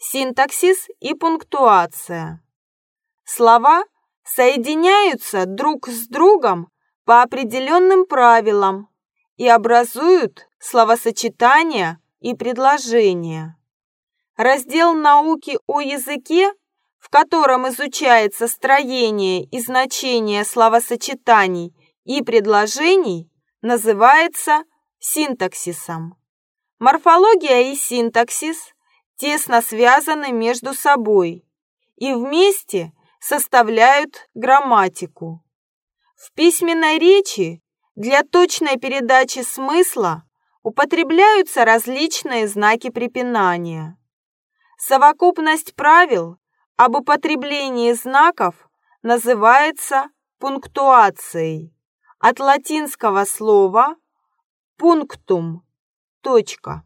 синтаксис и пунктуация. Слова соединяются друг с другом по определенным правилам и образуют словосочетания и предложения. Раздел науки о языке, в котором изучается строение и значение словосочетаний и предложений, называется синтаксисом. Морфология и синтаксис тесно связаны между собой и вместе составляют грамматику. В письменной речи для точной передачи смысла употребляются различные знаки препинания. Совокупность правил об употреблении знаков называется пунктуацией от латинского слова «пунктум» – точка.